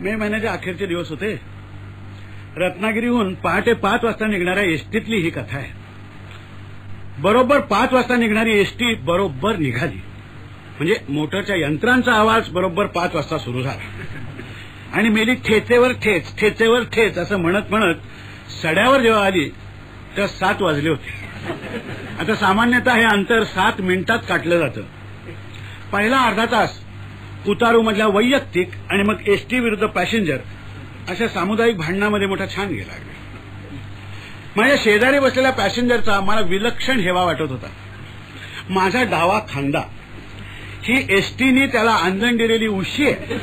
मे महिन्याचे अखेरचे दिवस होते. रत्नागिरीहून पहाटे पाच वाजता निघणाऱ्या एसटीतली ही कथा आहे. बरोबर पाच वाजता निघणारी एसटी बरोबर निघाली. म्हणजे मोटरच्या यंत्रांचा आवाज बरोबर पाच वाजता सुरू झाला. आणि मेली ठेचेवर ठेच ठेचेवर ठेच असं म्हणत म्हणत सड्यावर जेव्हा आली तर सात वाजले होते. आता सामान्यतः हे अंतर सात मिनिटात काटलं जातं. पहिला अर्धा तास उतारू मधल्या वैयक्तिक आणि मग एसटी विरुद्ध पॅसेंजर अशा सामुदायिक भांडणामध्ये मोठा छान गेला. माझ्या शेजारी बसलेल्या पॅसेंजरचा मला विलक्षण हेवा वाटत होता. माझा डावा खांदा. ही एसटीनी त्याला आंदण दिलेली उशी आहे.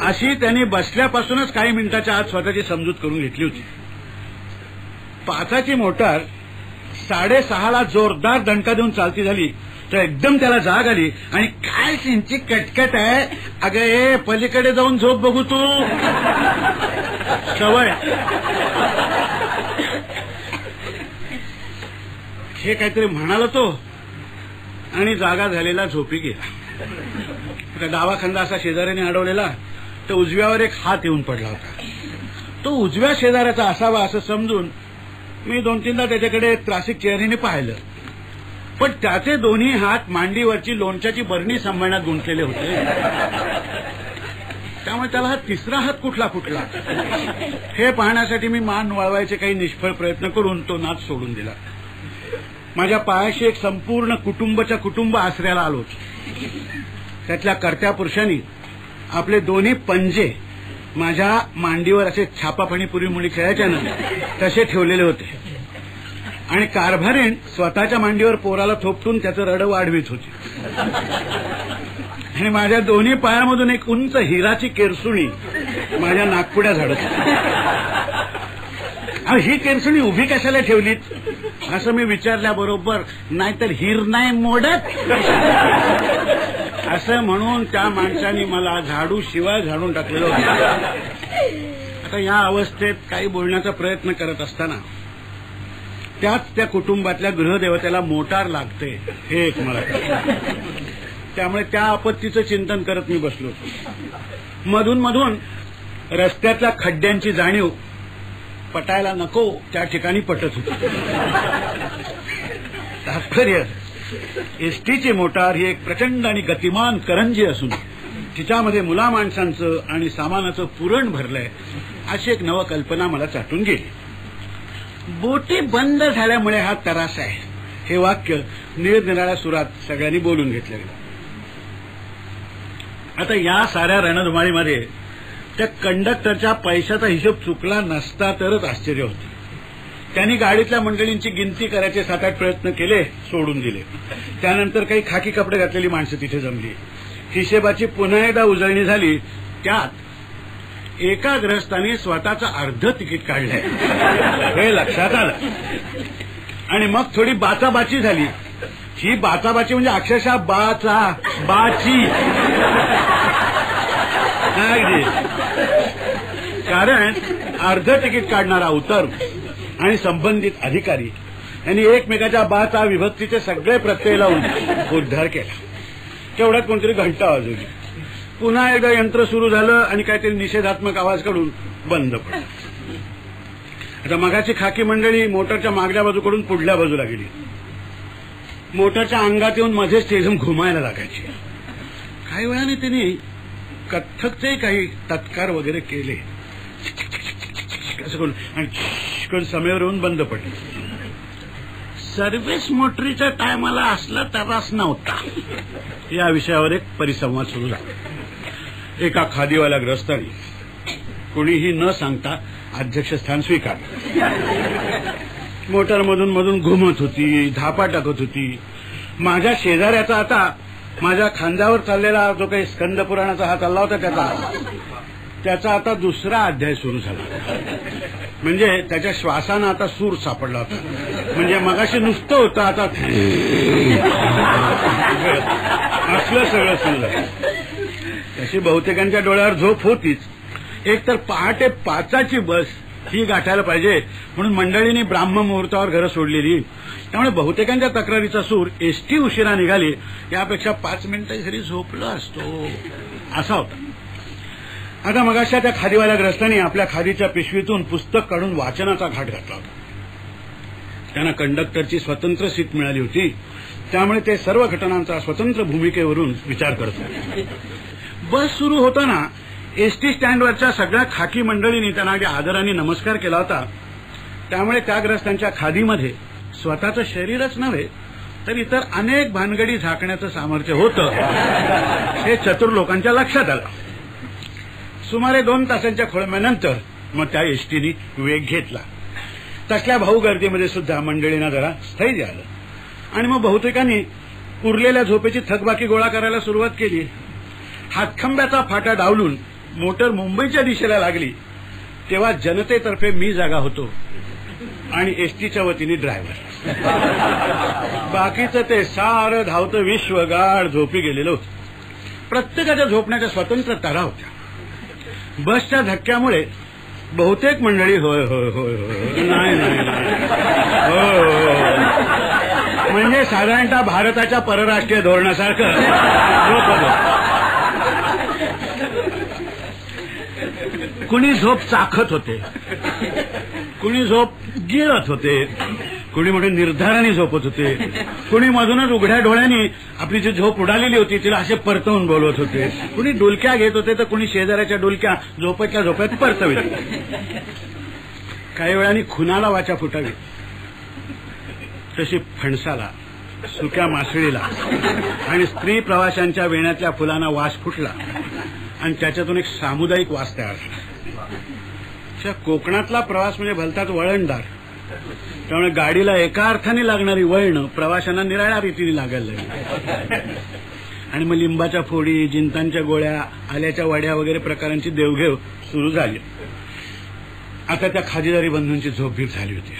अशी त्यांनी बसल्यापासूनच काही मिनिटाच्या आत स्वतःची समजूत करून घेतली होती. पाचाची मोटार साडेसहाला जोरदार दणका देऊन चालती झाली. तर एकदम त्याला जाग आली. आणि काय त्यांची कटकट आहे? अगं ए पलीकडे जाऊन झोप बघू तू. सवय. हे काहीतरी म्हणाला तो. आणि जागा झालेला झोपी गेला. आता डावा असा शेजाऱ्याने अडवलेला तर उजव्यावर एक हात येऊन पडला होता. तो उजव्या शेजाऱ्याचा असावा असं समजून मी दोन तीनदा त्याच्याकडे त्रासिक चेहऱ्याने पाहिलं. पण त्याचे दोन्ही हात मांडीवरची लोणच्याची बरणी सांभाळण्यात गुंतलेले होते. त्यामुळे त्याला हा तिसरा हात कुठला कुठला हे पाहण्यासाठी मी मान वळवायचे काही निष्फळ प्रयत्न करून तो नाच सोडून दिला. माझ्या पायाशी एक संपूर्ण कुटुंबच्या कुटुंब आसऱ्याला आलो त्यातल्या कर्त्या पुरुषांनी आपले दोन्ही पंजे माझ्या मांडीवर असे छापाफणी पूर्वी मुली खेळायच्या तसे ठेवलेले होते. आणि कारभारीण स्वतःच्या मांडीवर पोराला थोपटून त्याचं रड वाढवीत होती. आणि माझ्या दोन्ही पायामधून एक उंच हिराची केरसुणी माझ्या नागपुड्या झाडत ही केरसुणी उभी कशाला ठेवलीत? असं मी विचारल्याबरोबर नाहीतर हिर नाही मोडत. असं म्हणून त्या माणसाने मला झाडू शिवाय झाडून टाकलेलं होतं. आता या अवस्थेत काही बोलण्याचा प्रयत्न करत असताना त्याच त्या कुटुंबातल्या गृहदेवतेला मोटार लागते. हे एक मला त्यामुळे त्या आपत्तीचं चिंतन करत मी बसलो मधून मधून रस्त्यातल्या खड्ड्यांची जाणीव पटायला नको त्या ठिकाणी पटत होती. तात्पर्य एसटीची मोटार ही एक प्रचंड आणि गतिमान करंजी असून तिच्यामध्ये मुला माणसांचं आणि सामानाचं पुरण भरलंय अशी एक नवकल्पना मला चाटून गेली. बोटी बंद झाल्यामुळे हा तरास आहे. हे वाक्य निरनिराळ्या सुरात सगळ्यांनी बोलून घेतलं गेलं आता या साऱ्या रणधुमाळीमध्ये त्या कंडक्टरच्या पैशाचा हिशोब चुकला नसता तरच आश्चर्य होते. त्यांनी गाडीतल्या मंडळींची गिनती करायचे सात आठ प्रयत्न केले सोडून दिले. त्यानंतर काही खाकी कपडे घातलेली माणसं तिथे जमली. हिशेबाची पुन्हा एकदा उजळणी झाली त्यात एका ग्रहस्थाने स्वतःचं अर्ध तिकीट काढलंय. हे लक्षात आलं. आणि मग थोडी बाचाबाची झाली. ही बाचाबाची म्हणजे अक्षरशः बाचा बाची. कारण अर्ध तिकीट काढणारा उतर आणि संबंधित अधिकारी यांनी एकमेकाच्या बाचा विभक्तीचे सगळे प्रत्यय लावून उद्धार केला. तेवढ्यात कोणतरी घंटा वाजवली. पुन्हा एकदा यंत्र सुरू झालं आणि काहीतरी निषेधात्मक आवाज काढून बंद पडलं. आता मगाची खाकी मंडळी मोटरच्या मागल्या बाजूकडून पुढल्या बाजूला गेली. मोटरच्या अंगात येऊन मध्येच स्टेजम घुमायला लागायची. काही वेळाने त्यांनी कथ्थकचे काही तत्कार वगैरे केले. असं करून आणि करून समेवर येऊन बंद पडले. सर्व्हिस मोटरीच्या टायमाला असला त्रास नव्हता. या विषयावर एक परिसंवाद सुरू झाला. एका खादीवाल्या ग्रस्तानी कोणीही न सांगता अध्यक्षस्थान स्वीकारलं. मोटरमधून मधून घुमत होती धापा टाकत होती. माझ्या शेजाऱ्याचा आता माझ्या खांद्यावर चाललेला जो काही स्कंद पुराणाचा हा चालला होता त्याचा त्याचा आता दुसरा अध्याय सुरू झाला. म्हणजे त्याच्या श्वासानं आता सूर सापडला होता. म्हणजे मगाशी नुसतं होतं आता असलं सगळं सुरू तशी बहुतेकांच्या डोळ्यावर झोप होतीच. एक तर पहाटे पाचाची बस ही गाठायला पाहिजे म्हणून मंडळींनी ब्राह्म मुहूर्तावर घरं सोडलेली. त्यामुळे बहुतेकांच्या तक्रारीचा सूर एसटी उशिरा निघाली यापेक्षा पाच मिनिटं घरी झोपलो असतो. असा होता. आता मगाशा त्या खादीवाल्या ग्रस्तांनी आपल्या खादीच्या पिशवीतून पुस्तक काढून वाचनाचा घाट घातला होता. त्यांना कंडक्टरची स्वतंत्र सीट मिळाली होती. त्यामुळे ते सर्व घटनांचा स्वतंत्र भूमिकेवरून विचार करत होते. बस सुरू होताना एसटी स्टँडवरच्या सगळ्या खाकी मंडळींनी त्यांना अगदी आदराने नमस्कार केला होता. त्यामुळे त्या ग्रस्तांच्या खादीमध्ये स्वतःचं शरीरच नव्हे तर इतर अनेक भानगडी झाकण्याचं सामर्थ्य होतं. हे चतुर लोकांच्या लक्षात आलं. सुमारे दोन तासांच्या खोळम्यानंतर मग त्या एसटीने वेग घेतला. तसल्या भाऊ गर्दीमध्ये सुद्धा मंडळींना जरा स्थैर्य आलं. आणि मग बहुतेकांनी उरलेल्या झोपेची थकबाकी गोळा करायला सुरुवात केली. हातखंब्याचा फाटा डावलून मोटर मुंबईच्या दिशेला लागली. तेव्हा जनतेतर्फे मी जागा होतो आणि एसटीच्या वतीने ड्रायव्हर बाकीचं ते सारं धावतं विश्व गाढ झोपी गेलेलं होतं. प्रत्येकाच्या झोपण्याच्या स्वतंत्र तारा होत्या. बसच्या धक्क्यामुळे बहुतेक मंडळी होय होय होय होय. नाही नाही नाही. म्हणजे साधारणतः भारताच्या परराष्ट्रीय धोरणासारखं. झोपत कुणी झोप चाखत होते. कुणी झोप गिळत होते. कुणी म्हणून निर्धाराने झोपत होते. कुणी मधूनच उघड्या डोळ्यांनी आपली जी झोप उडालेली होती तिला असे परतवून बोलवत होते. कुणी डुलक्या घेत होते तर कुणी शेजाऱ्याच्या डुलक्या झोपतल्या झोपत परतवित. काही वेळाने खुनाला वाचा फुटावी. तशी फणसाला सुक्या मासळीला आणि स्त्री प्रवाशांच्या वेण्यातल्या फुलांना वास फुटला आणि त्याच्यातून एक सामुदायिक वास तयार झाला. कोकणातला प्रवास म्हणजे भलताच वळणदार. त्यामुळे गाडीला एका अर्थाने लागणारी वळणं प्रवाशांना निराळ्या रीतीने लागायला लागली. आणि मग लिंबाच्या फोडी जिंतांच्या गोळ्या आल्याच्या वड्या वगैरे प्रकारांची देवघेव सुरू झाली. आता त्या खाजेदारी बंधूंची झोपभीप झाली होती.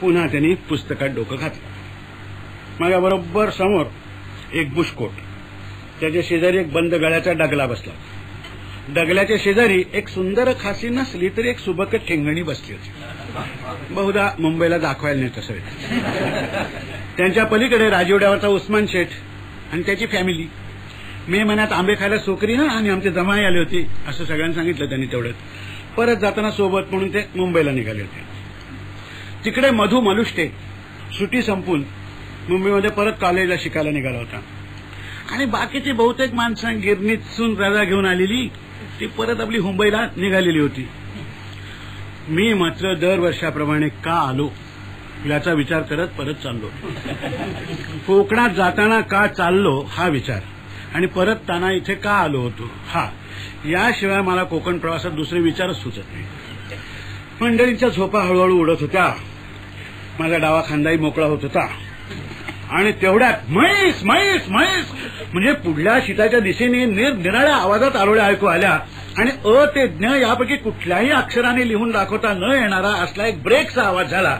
पुन्हा त्यांनी पुस्तकात डोकं घातलं. माझ्या बरोबर समोर एक बुशकोट. त्याच्या शेजारी एक बंद गळ्याचा डगला बसला. डगल्याच्या शेजारी एक सुंदर खासी नसली तरी एक सुबक ठेंगणी बसली होती. बहुधा मुंबईला दाखवायला नेत असावेत त्यांच्या पलीकडे राजवड्यावरचा उस्मान शेठ आणि त्याची फॅमिली मे महिन्यात आंबे खायला सोकरी ना आणि आमचे जमाई आले होते असं सगळ्यांना सांगितलं त्यांनी तेवढ्यात परत जाताना सोबत म्हणून ते मुंबईला निघाले होते. तिकडे मधू मलुष्टे सुटी संपून मुंबईमध्ये परत कॉलेजला शिकायला निघाला होता. आणि बाकीची बहुतेक माणसं गिरणीतून रजा घेऊन आलेली ती परत आपली मुंबईला निघालेली होती. मी मात्र दरवर्षाप्रमाणे का आलो याचा विचार करत परत चाललो. कोकणात जाताना का चाललो हा विचार. आणि परतताना इथे का आलो होतो? हा. याशिवाय मला कोकण प्रवासात दुसरे विचारच सुचत नाही. मंडळींच्या झोपा हळूहळू उडत होत्या. माझा डावा खांदाही मोकळा होत होता. आणि तेवढ्यात म्हैस म्हैस म्हैस म्हणजे पुढल्या शिताच्या दिशेने निरनिराळ्या आवाजात आरोळ्या ऐकू आल्या. आणि अ ते ज्ञ यापैकी कुठल्याही अक्षराने लिहून दाखवता न येणारा असला एक ब्रेकचा आवाज झाला.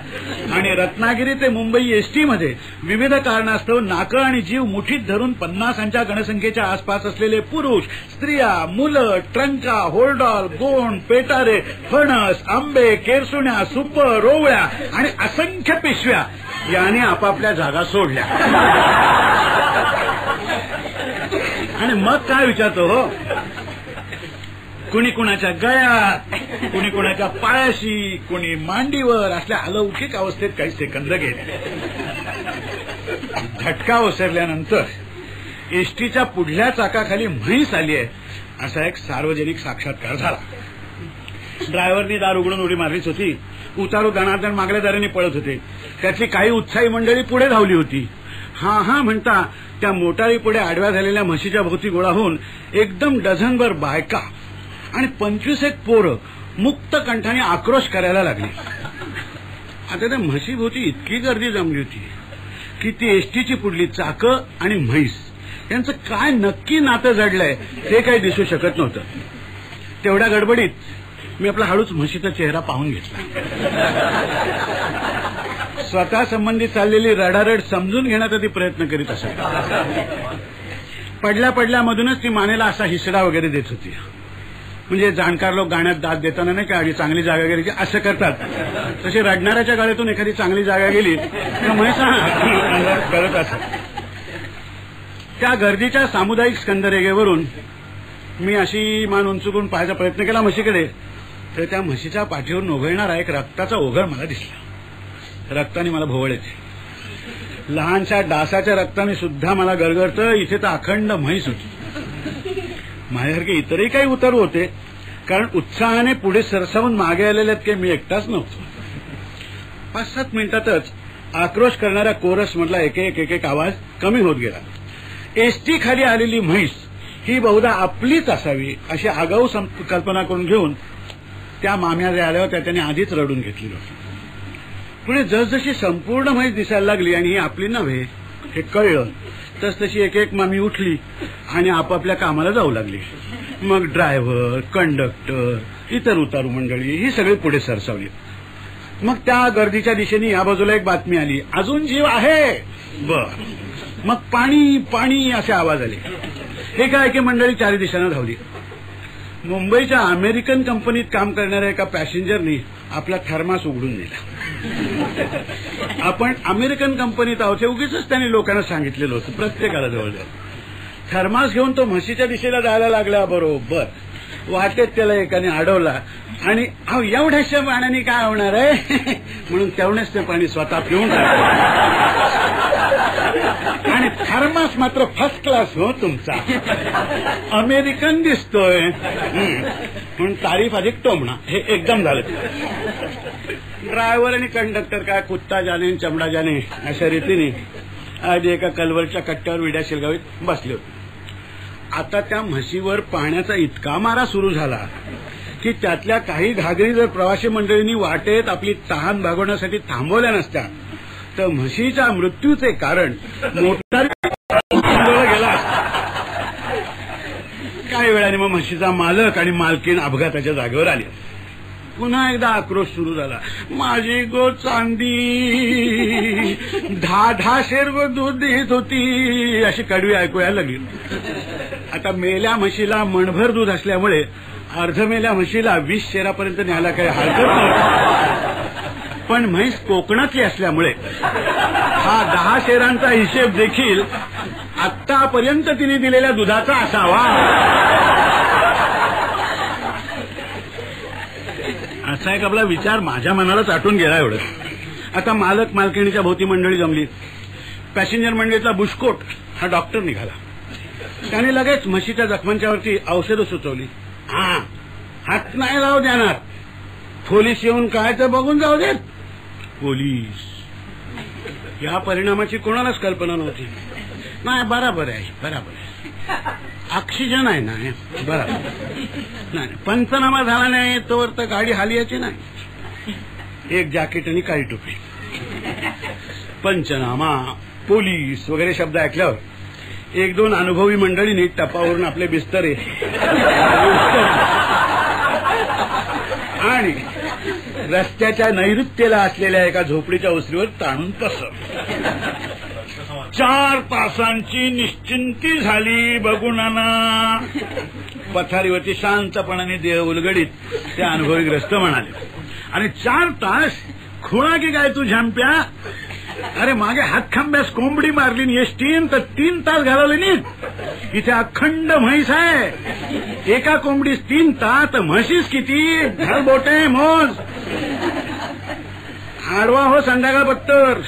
आणि रत्नागिरी ते मुंबई एसटी मध्ये विविध कारणास्तव नाकं आणि जीव मुठीत धरून पन्नासांच्या गणसंख्येच्या आसपास असलेले पुरुष स्त्रिया मुलं ट्रंका होल्डॉल गोंड पेटारे फणस आंबे केरसुण्या सुप रोवळ्या आणि असंख्य पिशव्या याने आपापल्या जागा सोडल्या. आणि मग काय विचारतो हो? कुणी कुणाच्या गळ्यात कुणी कुणाच्या पायाशी कुणी मांडीवर असल्या अलौकिक अवस्थेत काही सेकंद गेले. झटका ओसरल्यानंतर एसटीच्या पुढल्या चाकाखाली म्हैस आली आहे असा एक सार्वजनिक साक्षात्कार झाला. ड्रायव्हरनी दार उघडून उडी मारलीच होती. उतारू दणादण मागल्या दाराने पळत होते. त्यातली काही उत्साही मंडळी पुढे धावली होती. हा हा म्हणता त्या मोटारी पुढे आडव्या झालेल्या म्हशीच्या भोवती गोळा होऊन एकदम डझनभर बायका आणि पंचवीस एक पोरं मुक्त कंठाने आक्रोश करायला लागली. आता त्या म्हशीभोवती इतकी गर्दी जमली होती की ती एसटीची पुढली चाकं आणि म्हैस यांचं काय नक्की नातं जडलंय ते काही दिसू शकत नव्हतं. तेवढ्या गडबडीत मी आपला हळूच म्हशीचा चेहरा पाहून घेतला. स्वतः संबंधी चाललेली रडारड समजून घेण्याचा ती प्रयत्न करीत असत पडल्या पडल्यामधूनच ती मानेला असा हिसडा वगैरे देत होती. म्हणजे जाणकार लोक गाण्यात दाद देताना नाही का आधी चांगली जागा गेली की असं करतात. तशी रडणाऱ्याच्या गाड्यातून एखादी चांगली जागा गेली तर म्हैसा करत असत त्या गर्दीच्या सामुदायिक स्कंदरेगेवरून मी अशी मान उंचुकून पाहायचा प्रयत्न केला म्हशीकडे तर त्या म्हशीच्या पाठीवर नोघळणारा एक रक्ताचा ओघळ मला दिसला. रक्ताने मला भोवळ येते. लहानशा डासाच्या रक्ताने सुद्धा मला गरगरतं इथे तर अखंड म्हैस होती. माझ्यासारखे इतरही काही उतारू होते. कारण उत्साहाने पुढे सरसावून मागे आलेले काही मी एकटाच नव्हतो. पाच सात मिनिटातच आक्रोश करणाऱ्या कोरस मधला एक एक एक एक आवाज कमी होत गेला. एसटी खाली आलेली म्हैस ही बहुधा आपलीच असावी अशी आगाऊ सं- कल्पना करून घेऊन त्या माम्याला आल्यावर आल्या त्याने आधीच रडून घेतलेलं होती. पुढे जसजशी संपूर्ण म्हैस दिसायला लागली आणि ही आपली नव्हे हे कळलं. तस तशी एक एक मामी उठली आणि आपापल्या कामाला जाऊ लागली. मग ड्रायव्हर कंडक्टर इतर उतारू मंडळी ही सगळी पुढे सरसावली. मग त्या गर्दीच्या दिशेने या बाजूला एक बातमी आली. अजून जीव आहे. बर. मग पाणी पाणी असे आवाज आले. हे काय की मंडळी चारी दिशांना धावली. मुंबईच्या अमेरिकन कंपनीत काम करणाऱ्या एका पॅसेंजरनी आपला थर्मास उघडून दिला आपण अमेरिकन कंपनीत आहोत हे उगीच त्यांनी लोकांना सांगितलेलं होतं प्रत्येकाला जवळजवळ. थर्मास घेऊन तो म्हशीच्या दिशेला जायला लागला बरोबर. वाटेत त्याला एकाने अडवला आणि अहो एवढ्याशा पाण्याने काय होणार आहे? म्हणून तेवढेच ते पाणी स्वतः पिऊन टाकलं. आणि थर्मास मात्र फर्स्ट क्लास हो तुमचा. अमेरिकन दिसतोय. म्हणून तारीफ अधिक टोमणा हे एकदम झालं. ड्रायव्हर आणि कंडक्टर काय कुत्ता जाणे चमडा जाणे अशा रीतीने आज एका कलवरच्या कट्ट्यावर विड्या शिलगावीत बसले होते. आता त्या म्हशीवर पाण्याचा इतका मारा सुरू झाला की त्यातल्या काही घागरी जर प्रवासी मंडळींनी वाटेत आपली तहान भागवण्यासाठी थांबवल्या नसत्या तर म्हशीच्या मृत्यूचे कारण मोटार गेला काही वेळाने मग म्हशीचा मालक आणि मालकीण अपघाताच्या जागेवर आले. पुन्हा एकदा आक्रोश सुरू झाला. माझी गो चांदी दहा दहा शेर गो दूध देत होती अशी कडवी ऐकूया लागली. आता मेल्या म्हशीला मणभर दूध असल्यामुळे अर्धमेल्या म्हशीला वीस शेरापर्यंत न्यायला काही हरकत नव्हती. पण म्हैस कोकणातली असल्यामुळे हा दहा शेरांचा हिशेब देखील आतापर्यंत तिने दिलेल्या दुधाचा असावा. असा आपला विचार माझ्या मनाला चाटून गेला एवढं. आता मालक मालकिणीच्या भोवती मंडळी जमली. पॅसेंजर मंडळीचा बुशकोट हा डॉक्टर निघाला. त्याने लगेच म्हशीच्या जखमांच्यावरती औषधं सुचवली. हा हात नाही लावू देणार. पोलीस येऊन काय तर बघून जाऊ देत. पोलीस. या परिणामाची कोणालाच कल्पना नव्हती. नाही बराबर आहे बराबर आहे. ऑक्सिजन आहे ना बरं. नाही नाही. पंचनामा झाला नाही तोवर तर गाडी हालियाची नाही. एक जॅकेट आणि काळी टोपी. पंचनामा पोलीस वगैरे शब्द ऐकल्यावर एक दोन अनुभवी मंडळींनी टपावरून आपले बिस्तरे आणि रस्त्याच्या नैऋत्येला असलेल्या एका झोपडीच्या उसरीवर ताणून पसर चार तासांची निश्चिंती झाली बघून ना पथारीवरती शांतपणाने देह उलगडीत ते अनुभवीग्रस्त म्हणाले. आणि चार तास? खुळा की काय तू झांप्या अरे मागे हातखांब्यास कोंबडी मारली आणि एसटीन तर तीन तास घालवले नीत इथे अखंड म्हैस आहे. एका कोंबडीस तीन तास तर म्हशीस किती? घाल बोटे मोज आडवा हो संध्याकाळ पत्तर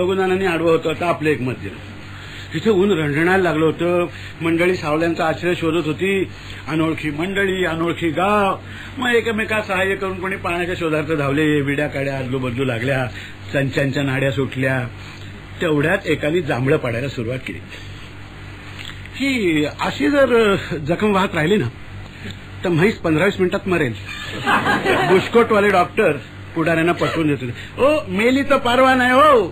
बघून आडवं होतं आता आपलं एक मत दिलं तिथे ऊन रणरणायला लागलं होतं. मंडळी सावल्यांचा आश्रय शोधत होती. अनोळखी मंडळी अनोळखी गाव. मग एकमेका सहाय्य करून कोणी पाण्याच्या शोधार्थ धावले. विड्या काड्या आदलू बदलू लागल्या. चंचांच्या नाड्या सुटल्या. तेवढ्यात एकाने जांभळं पाडायला सुरुवात केली. ही अशी जर जखम वाहत राहिली ना तर म्हैस पंधरावीस मिनिटात मरेल. बुशकोटवाले डॉक्टर पुढाऱ्यांना पटवून देत. होते ओ मेली तर परवा नाही हो.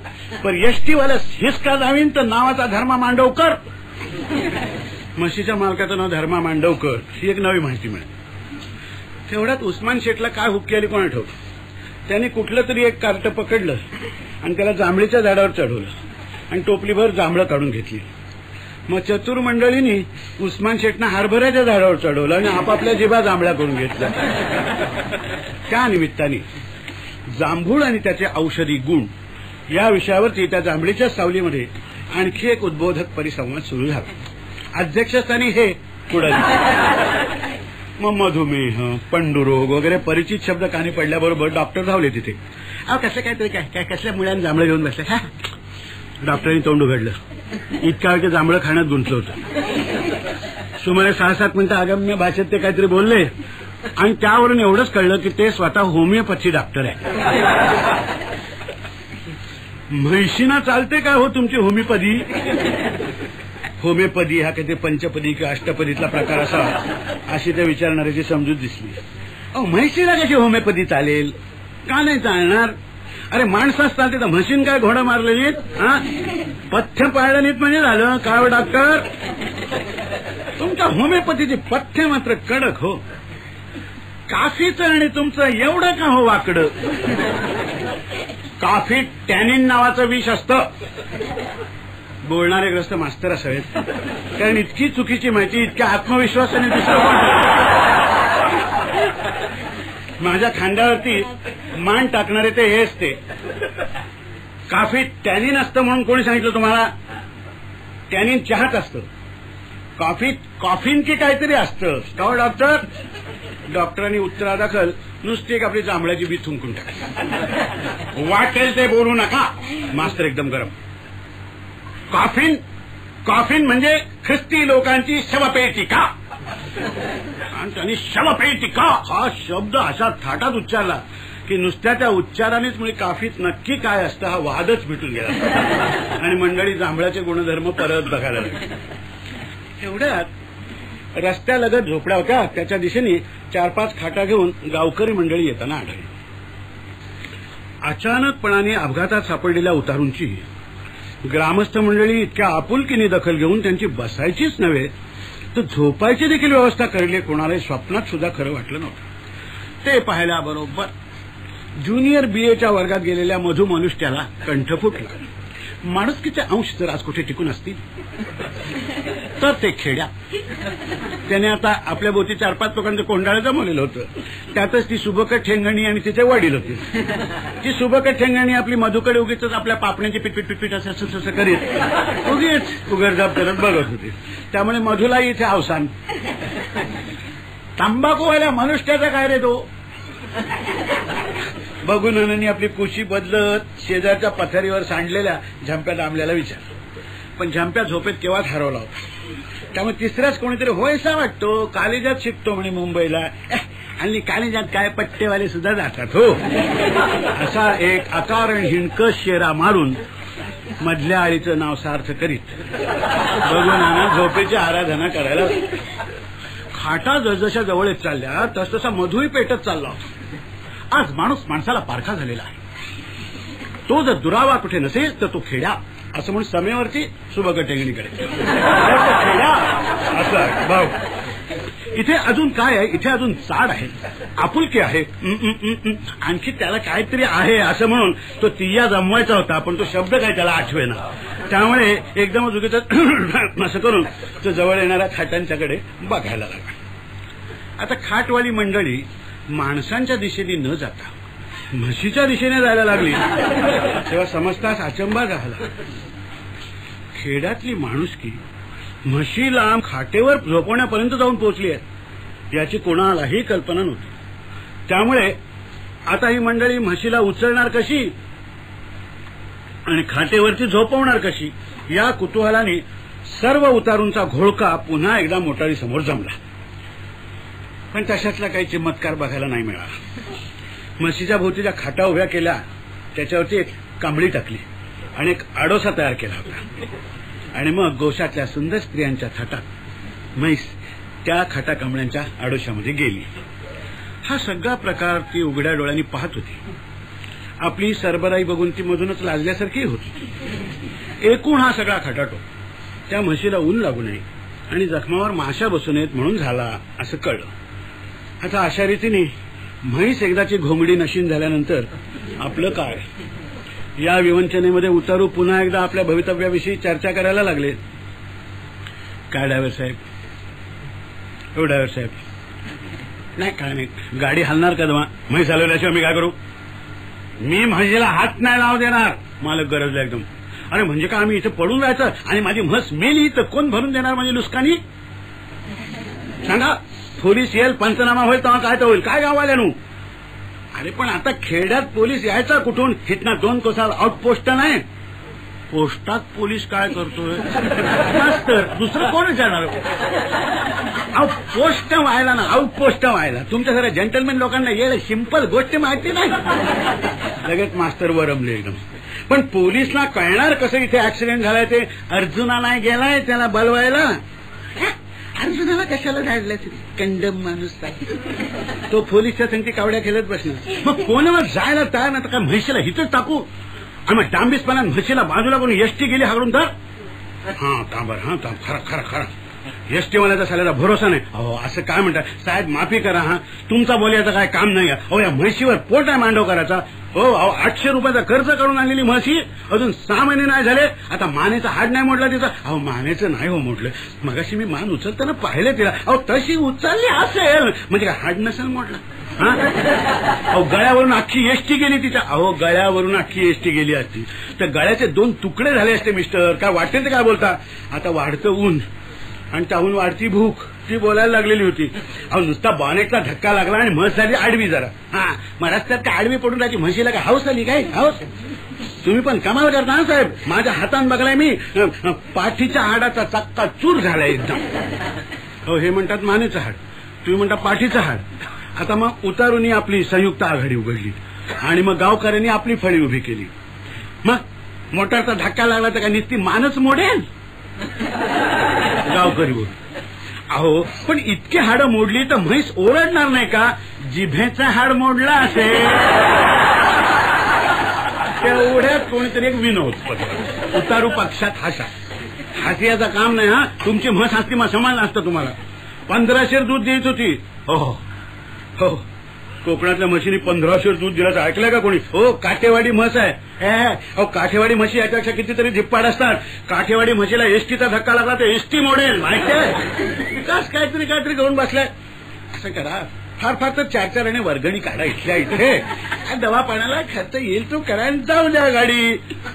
पण एसटी हिसका जावीन तर नावाचा धर्मा मांडवकर. म्हशीच्या मालकाचं नाव धर्मा मांडवकर. ही एक नवी माहिती मिळाली. तेवढ्यात उस्मान शेठला काय हुक्की आली कोणा ठेव त्याने कुठलं तरी एक कार्ट पकडलं आणि त्याला जांभळीच्या झाडावर चढवलं आणि टोपलीभर जांभळं काढून घेतली. मग चतुर मंडळींनी उस्मान शेठना हरभऱ्याच्या झाडावर चढवलं आणि आपापल्या जिभा जांभळ्या करून घेतल्या. त्या निमित्ताने जांभूळ आणि त्याचे औषधी गुण. या विषयावरती त्या जांभळीच्या सावलीमध्ये आणखी एक उद्बोधक परिसंवाद सुरू झाला. अध्यक्षस्थानी हे कुडाली. मग मधुमेह पंडुरोग वगैरे परिचित शब्द कानी पडल्याबरोबर डॉक्टर धावले तिथे. अहो कसं काय तरी काय काय कसल्या मुलांनी जांभळं घेऊन बसले हा? डॉक्टरांनी तोंड उघडलं. इतका वेळ ते जांभळं खाण्यात गुंतलं होतं. सुमारे सहा सात मिनिटं आगम्य भाषेत ते काहीतरी बोलले आणि त्यावरून एवढंच कळलं की ते स्वतः होमिओपॅथी डॉक्टर आहे. म्हैशीना चालते काय हो तुमची होमिओपॅथी? होमिओपॅथी हा काही पंचपदी किंवा अष्टपदीतला प्रकार असा. अशी त्या विचारणाऱ्याची समजूत दिसली. अहो म्हैशीला कशी होमिओपॅथी चालेल? का नाही चालणार? अरे माणसाच चालते तर म्हशीन काय घोडा मारले नाहीत हा? पथ्य पाळलं नाहीत म्हणजे झालं. काय हो, डॉक्टर? तुमच्या होमिओपॅथीचे पथ्य मात्र कडक हो. काफीचं आणि तुमचं एवढं का हो वाकडं? काफी टॅनिन नावाचं विष असतं. बोलणारे ग्रस्त मास्तर असावेत. कारण इतकी चुकीची माहिती इतक्या आत्मविश्वासाने दुसरं माझ्या खांद्यावरती मान टाकणारे ते हेच ते. काफी टॅनिन असतं म्हणून कोणी सांगितलं तुम्हाला? टॅनिन चहात असतं. कॉफीत कॉफीन की काहीतरी असतं. का हो, डॉक्टर? डॉक्टरांनी उत्तरादाखल नुसती एक आपली जांभळ्याची बी थुंकून टाकली. वाटेल ते बोलू नका. मास्तर एकदम गरम. कॉफिन कॉफिन म्हणजे ख्रिस्ती लोकांची शवपेटिका. आणि त्यांनी शवपेटिका हा शब्द अशा थाटात उच्चारला की नुसत्या त्या उच्चारानेच म्हणजे काफीत नक्की काय असतं हा वादच भेटून गेला. आणि मंडळी जांभळाचे गुणधर्म परत बघायला लागले. एवढ्यात रस्त्यालगत झोपड्या होत्या. त्याच्या दिशेने चार पाच खाटा घेऊन गावकरी मंडळी येताना आढळली. अचानकपणाने अपघातात सापडलेल्या उतारूंची ग्रामस्थ मंडळी इतक्या आपुलकीने दखल घेऊन त्यांची बसायचीच नव्हे तर झोपायची देखील व्यवस्था करली कोणालाही स्वप्नात सुद्धा खरं वाटलं नव्हतं. ते पाहिल्याबरोबर ज्युनियर बीएच्या वर्गात गेलेल्या मधु मनुष्याला कंठ फुटला. माणुसकीचे अंश तर आज कुठे टिकून असतील? तर ते खेड्या. त्याने आता आपल्या भोवती चार पाच लोकांचं कोंडाळं जमवलेलं होतं. त्यातच ती सुबकट ठेंगणी आणि तिचे वडील होते. ती सुबकट ठेंगणी आपली मधुकडे उगीच आपल्या पापण्याची पिटपिट पिटपिट असं असं असं करीत. उगीच उगरजाप करत बघत होती. त्यामुळे मधुलाही इथे अवसान. तंबाखूवाल्या मनुष्याचा काय रे तो? बघून अननी आपली कुशी बदलत शेजारच्या पथारीवर सांडलेल्या झंप्या दामल्याला विचार पण झंप्या झोपेत केव्हाच हरवला होता? त्यामुळे तिसऱ्याच कोणीतरी होयसा वाटतो. कालेजात शिकतो म्हणे मुंबईला. आणि कालेजात काय पट्टेवाले सुद्धा जातात हो. असा एक अकारण हिणकस शेरा मारून मधल्या आळीचं नाव सार्थ करीत. भगवानांना झोपेची आराधना करायला. खाटा जसजशा जवळ येत चालल्या तसतसा मधुही पेटत चालला होता. आज माणूस माणसाला पारखा झालेला आहे. तो जर दुरावा कुठे नसेल तर तो खेड्या. असं म्हणून समेवरची सुबक टेंगणीकडे असं भाऊ इथे अजून काय आहे? इथे अजून चाड आहे. आपुलकी आहे. आणखी त्याला काहीतरी आहे असं म्हणून तो तिया जमवायचा होता पण तो शब्द काय त्याला आठवेना. त्यामुळे एकदम उगीच असं करून तो जवळ येणाऱ्या खाटांच्याकडे बघायला लागला. आता खाटवाली मंडळी माणसांच्या दिशेने न जाता म्हशीच्या दिशेने जायला लागली. तेव्हा समजताच अचंबा झाला. खेड्यातली माणुसकी म्हशीला खाटेवर झोपवण्यापर्यंत जाऊन पोहोचली आहे. याची कोणालाही कल्पना नव्हती. त्यामुळे आता ही मंडळी म्हशीला उचलणार कशी आणि खाटेवरती झोपवणार कशी या कुतूहलाने सर्व उतारूंचा घोळका पुन्हा एकदा मोटारी समोर जमला. पण तशातला काही चमत्कार बघायला नाही मिळाला. म्हशीच्या भोवतीच्या खाटा उभ्या केल्या त्याच्यावरती एक कांबळी टाकली आणि एक आडोसा तयार केला होता. आणि मग गोशातल्या सुंदर स्त्रियांच्या थाटात म्हैस त्या खाटा कांबळ्यांच्या आडोशामध्ये गेली. हा सगळा प्रकार ती उघड्या डोळ्यांनी पाहत होती. आपली सरबराई बघून ती मधूनच लाजल्यासारखी होती. एकूण हा सगळा खटाटो त्या म्हशीला ऊन लागू नये आणि जखमावर माशा बसू नयेत म्हणून झाला असं कळलं. आता अशा रीतीने म्हैस एकदाची घोंगडी नशीन झाल्यानंतर आपलं काय? या विवंचनेमध्ये उतारू पुन्हा एकदा आपल्या भवितव्याविषयी चर्चा करायला लागले. काय ड्रायव्हर साहेब? हो ड्रायव्हर साहेब. नाही काय नाही. गाडी हलणार का दमा म्हैस हलवल्याशिवाय मी काय करू? मी म्हशीला हात नाही लावू देणार. मालक गरजला एकदम. अरे म्हणजे का आम्ही इथे पडून जायचं आणि माझी म्हस मेली तर कोण भरून देणार माझी लुस्कानी? सांगा. पोलीस येईल पंचनामा होईल तेव्हा काय तर होईल. काय गाववाल्यानू? अरे पण आता खेड्यात पोलीस यायचा कुठून? हिथना दोन कोसाल आउटपोस्ट नाही. पोस्टात पोलीस काय करतोय? मास्तर दुसरं कोण जाणार? अहो पोस्ट व्हायला ना आउटपोस्ट व्हायला. तुमच्या सगळ्या जेंटलमॅन लोकांना येईल सिंपल गोष्ट माहिती नाही. लगेच मास्तर वरमले एकदम. पण पोलिसला कळणार कसं इथे ऍक्सिडेंट झालाय ते? अर्जुना नाही गेलाय त्याला बलवायला. अर्जुनाला कशाला धाडलं कंडम माणूस तो पोलीसच्या संगती कावड्या खेळत बसणार मग कोणावर जायला तयार नाही तर काय म्हशीला हिथंच टाकू? आणि मग डांबीसपणा म्हशीला बाजूला कोणी एसटी गेली हाकडून तर? हा तांबर हा तांब खरं खरं खरं. एसटी वाल्याचा साल्याचा भरोसा नाही. अहो असं काय म्हणतात? साहेब माफी करा हा. तुमचा बोलायचं काय काम नाही अहो या म्हशीवर पोट आहे मांडव करायचा हो अहो आठशे रुपयाचा कर्ज करून आणलेली म्हशी अजून सहा महिने नाही झाले. आता मानेचा हाड नाही मोडला तिचा. अहो मानेचं नाही हो मोडलं. मगाशी मी मान उचलताना पाहिले तिला. अहो तशी उचलली असेल. म्हणजे काय हाड नसेल मोडला. हा? अहो गळ्यावरून अख्खी एसटी गेली तिच्या. अहो गळ्यावरून अख्खी एसटी गेली असती. तर गळ्याचे दोन तुकडे झाले असते मिस्टर. काय वाटते ते काय बोलता? आता वाढतं ऊन. आणि त्याहून वाढती भूक. ती बोलायला लागलेली होती. अहो नुसता बॉनेटचा धक्का लागला आणि म्हस झाली आडवी जरा. हा मग रस्त्यात काय आडवी पडून राहायची म्हशीला काय हाऊस आली काय? हाऊस? तुम्ही पण कमाल करता ना साहेब? माझ्या हातान बघलाय मी पाठीच्या हाडाचा चक्का चूर झालाय एकदम. हो हे म्हणतात मानेचं हाड तुम्ही म्हणता पाठीचं हाड आता मग उतारूनी आपली संयुक्त आघाडी उघडली. आणि मग गावकऱ्यांनी आपली फळी उभी केली. मग मोटारचा धक्का लागला तर काय निस्ती मानच मोडेल? गावकरी बोल अहो पण इतकी हाडं मोडली तर म्हैस ओरडणार नाही का? जिभेचा हाड मोडला असेल. तेवढ्यात कोणीतरी एक विनोद उतारू पक्षात हसा. हसियाचं काम नाही हा? तुमची म्हस हसती मग समान असतं तुम्हाला. पंधराशे दूध देत होती. हो हो. हो. कोकणातल्या म्हशीने पंधराशे दूध दिल्याचं ऐकलंय का कोणी? हो काठेवाडी म्हस आहे. अहो काठेवाडी म्हशी याच्यापेक्षा कितीतरी झिप्पाड असतात. काठेवाडी म्हशीला एसटीचा धक्का लागला तर एसटी मोडेल आहे? कास काहीतरी काहीतरी घेऊन बसलाय. असं करा. फार फार तर चार चार आणि वर्गणी काढा इथल्या इथे. दवापाण्याला खर्च येईल तो करायला जाऊ द्या गाडी.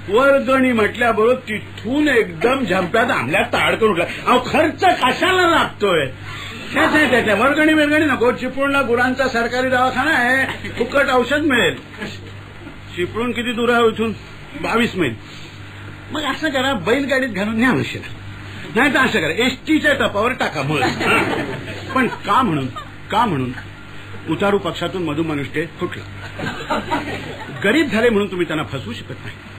वर्गणी म्हटल्याबरोबर तिथून एकदम झंप्यात आमल्या ताड करून उठला. अहो खर्च कशाला लागतोय? त्याच वर्गणी वर्गणी नको. चिपळूणला गुरांचा सरकारी दवाखाना आहे. फुकट औषध मिळेल. चिपळूण किती दूर आहे इथून? बावीस मैल. मग असं करा बैलगाडीत घालून न्या म्हशीला नाही तर असं करा एसटीच्या टपावर टाका मग. पण का म्हणून? का म्हणून? उतारू पक्षातून मधु फुटला. गरीब झाले म्हणून तुम्ही त्यांना फसवू शकत नाही.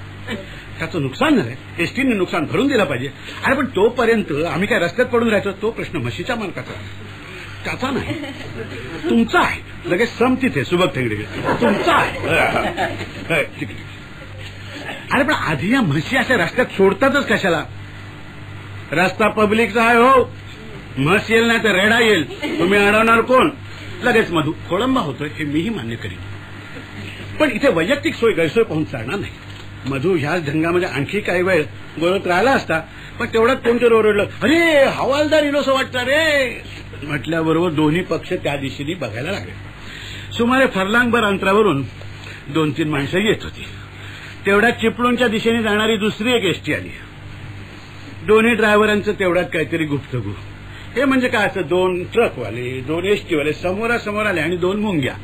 त्याचं नुकसान झालंय एसटीने नुकसान भरून दिलं पाहिजे. अरे पण तोपर्यंत आम्ही काय रस्त्यात पडून राहायचो तो प्रश्न म्हशीच्या मालकाचा. त्याचा नाही. तुमचा आहे. लगेच समतीत आहे सुबक थेंगडे तुमचा आहे. अरे पण आधी या म्हशी अशा रस्त्यात सोडतातच कशाला? रस्ता पब्लिकचा आहे हो. म्हस येईल नाही तर रेडा येईल. तुम्ही अडवणार कोण? लगेच मधू खोळंबा होतोय हे मीही मान्य करीन. पण इथे वैयक्तिक सोय गैरसोय पाहून चालणार नाही. मधू ह्याच ढंगामध्ये आणखी काही वेळ बोलत राहिला असता पण तेवढ्यात कोणतरी ओरडलं अरे हवालदार इलोसं वाटतं रे. म्हटल्याबरोबर दोन्ही पक्ष त्या दिशेने बघायला लागले. सुमारे फरलांगभर अंतरावरून दोन तीन माणसं येत होती. तेवढ्यात चिपळूणच्या दिशेने जाणारी दुसरी एक एसटी आली. दोन्ही ड्रायव्हरांचं तेवढ्यात काहीतरी गुप्तगु. हे म्हणजे काय असं दोन ट्रकवाले दोन एसटीवाले समोरासमोर आले आणि दोन मुंग्या.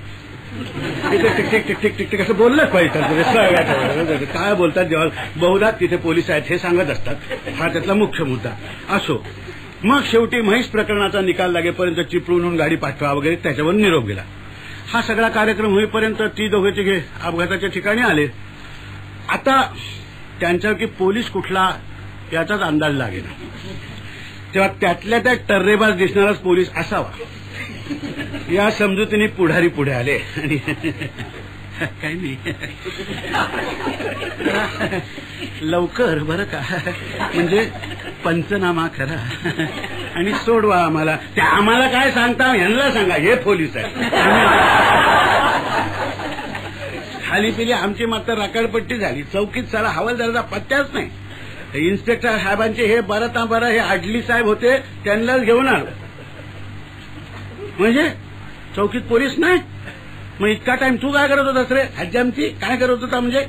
टिक टिक टिक टिक टिक असं बोललंच पाहिजे म्हणजे म्हणजे काय बोलतात जेव्हा बहुधा तिथे पोलीस आहेत हे सांगत असतात. हा त्यातला मुख्य मुद्दा. असो. मग शेवटी म्हैस प्रकरणाचा निकाल लागेपर्यंत चिपळून गाडी पाठवा वगैरे त्याच्यावर निरोप गेला. हा सगळा कार्यक्रम होईपर्यंत ती दोघे तिघे अपघाताच्या ठिकाणी आले. आता त्यांच्या की पोलीस कुठला याचाच अंदाज लागेल तेव्हा त्यातल्या त्या टर्रेबाज दिसणाराच पोलीस असावा. या समजुतीने पुढारी पुढे आले. आणि काही नाही. लवकर बरं का? म्हणजे पंचनामा करा. आणि सोडवा आम्हाला. ते आम्हाला काय सांगता यांना सांगा. हे पोलीस आहे खाली पिली आमची मात्र राकडपट्टी झाली. चौकीत सारा हवालदाराचा पत्त्याच नाही. इन्स्पेक्टर साहेबांचे हे बरं ता बरं हे आडली साहेब होते त्यांनाच घेऊन आलो. म्हणजे चौकीत पोलीस नाही मग इतका टाइम तू काय करत होतास रे? हज्जामची काय करत होता म्हणजे?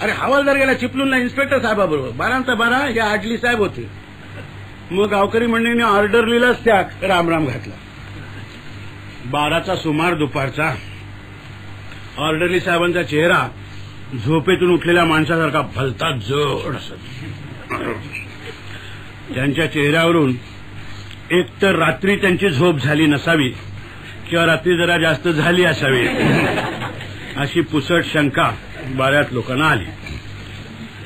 अरे हवालदार गेला चिपलूनला इन्स्पेक्टर साहेबाबरोबर. बारांचा बारा हे आडली साहेब होते. मग गावकरी मंडळीने ऑर्डर लिहिलाच त्या राम राम घातला. बाराचा सुमार दुपारचा. ऑर्डरली साहेबांचा चेहरा झोपेतून उठलेल्या माणसासारखा भलता जड असत. त्यांच्या चेहऱ्यावरून एक तर रात्री त्यांची झोप झाली नसावी किंवा रात्री जरा जास्त झाली असावी अशी पुसट शंका बऱ्याच लोकांना आली.